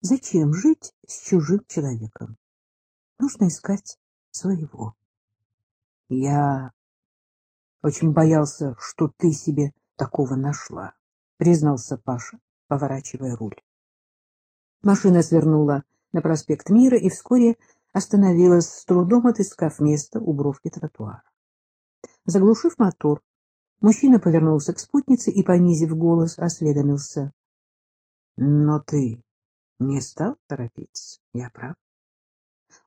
Зачем жить с чужим человеком? Нужно искать своего. Я очень боялся, что ты себе такого нашла, признался Паша, поворачивая руль. Машина свернула на проспект Мира и вскоре остановилась, с трудом отыскав место у бровки тротуара. Заглушив мотор, мужчина повернулся к спутнице и, понизив голос, осведомился. — Но ты не стал торопиться, я прав?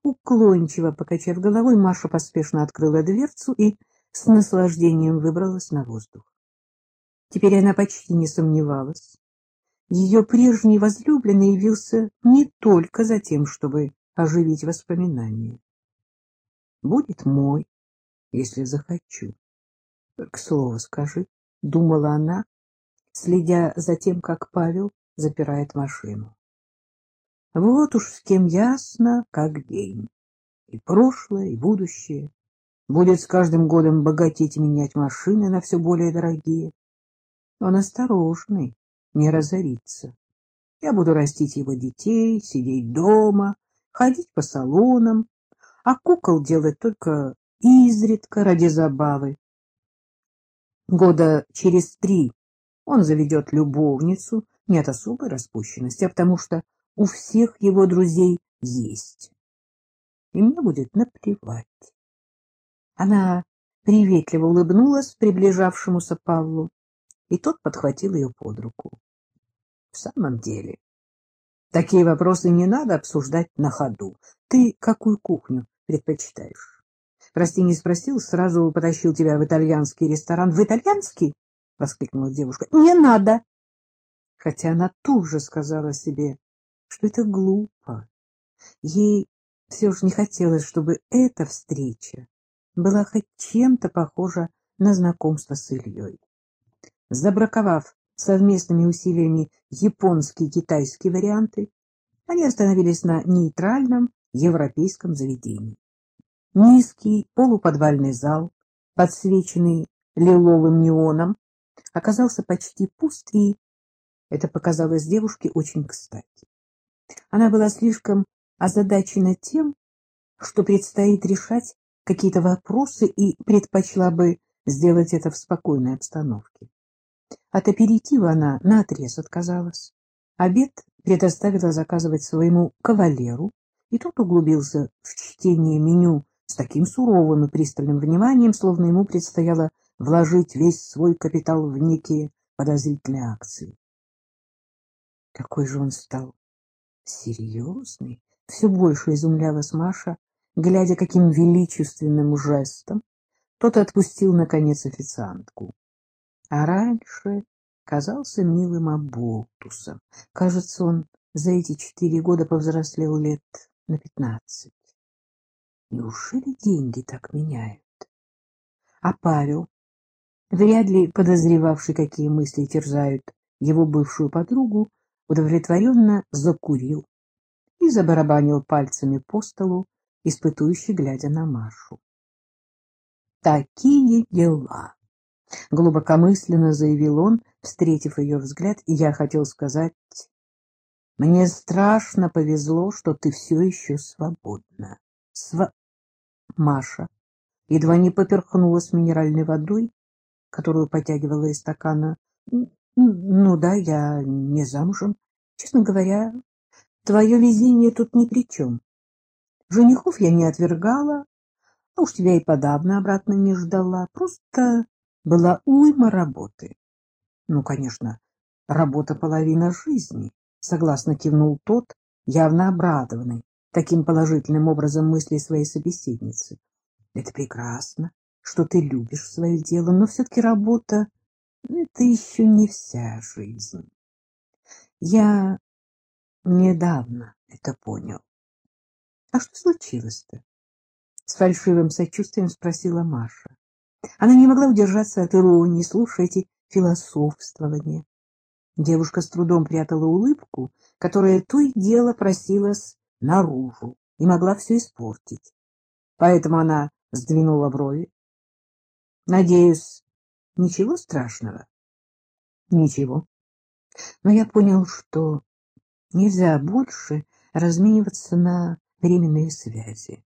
Уклончиво покачав головой, Маша поспешно открыла дверцу и с наслаждением выбралась на воздух. Теперь она почти не сомневалась. Ее прежний возлюбленный явился не только за тем, чтобы оживить воспоминания. Будет мой, если захочу. К слову скажи, — думала она, следя за тем, как Павел запирает машину. Вот уж с кем ясно, как день. И прошлое, и будущее. Будет с каждым годом богатеть и менять машины на все более дорогие. Он осторожный, не разорится. Я буду растить его детей, сидеть дома, ходить по салонам, а кукол делать только изредка ради забавы. Года через три он заведет любовницу, не от особой распущенности, а потому что у всех его друзей есть. И мне будет наплевать. Она приветливо улыбнулась приближавшемуся Павлу, и тот подхватил ее под руку. В самом деле, такие вопросы не надо обсуждать на ходу. Ты какую кухню предпочитаешь? Прости, не спросил, сразу потащил тебя в итальянский ресторан. В итальянский? — воскликнула девушка. — Не надо! Хотя она тут же сказала себе, что это глупо. Ей все же не хотелось, чтобы эта встреча была хоть чем-то похожа на знакомство с Ильей. Забраковав совместными усилиями японские и китайские варианты, они остановились на нейтральном европейском заведении. Низкий полуподвальный зал, подсвеченный лиловым неоном, оказался почти пуст, и это показалось девушке очень кстати. Она была слишком озадачена тем, что предстоит решать какие-то вопросы и предпочла бы сделать это в спокойной обстановке. От аперитива она наотрез отказалась. Обед предоставила заказывать своему кавалеру, и тот углубился в чтение меню с таким суровым и пристальным вниманием, словно ему предстояло вложить весь свой капитал в некие подозрительные акции. Какой же он стал Серьезный? Все больше изумлялась Маша, глядя, каким величественным жестом тот отпустил, наконец, официантку. А раньше казался милым оболтусом. Кажется, он за эти четыре года повзрослел лет на пятнадцать. Неужели деньги так меняют? А Павел, вряд ли подозревавший, какие мысли терзают его бывшую подругу, удовлетворенно закурил и забарабанил пальцами по столу, испытующе глядя на Машу. «Такие дела!» — глубокомысленно заявил он, встретив ее взгляд, и я хотел сказать, «Мне страшно повезло, что ты все еще свободна». Сва... Маша едва не поперхнулась минеральной водой, которую потягивала из стакана. Ну да, я не замужем. Честно говоря, твое везение тут ни при чем. Женихов я не отвергала, а уж тебя и подавно обратно не ждала. Просто была уйма работы. Ну, конечно, работа половина жизни, согласно кивнул тот, явно обрадованный таким положительным образом мысли своей собеседницы. Это прекрасно, что ты любишь свое дело, но все-таки работа это еще не вся жизнь. Я недавно это понял. А что случилось-то? С фальшивым сочувствием спросила Маша. Она не могла удержаться от иронии, слушая эти философствования. Девушка с трудом прятала улыбку, которая то и дело просилась наружу и могла все испортить. Поэтому она сдвинула брови. — Надеюсь, Ничего страшного? Ничего. Но я понял, что Нельзя больше размениваться на временные связи.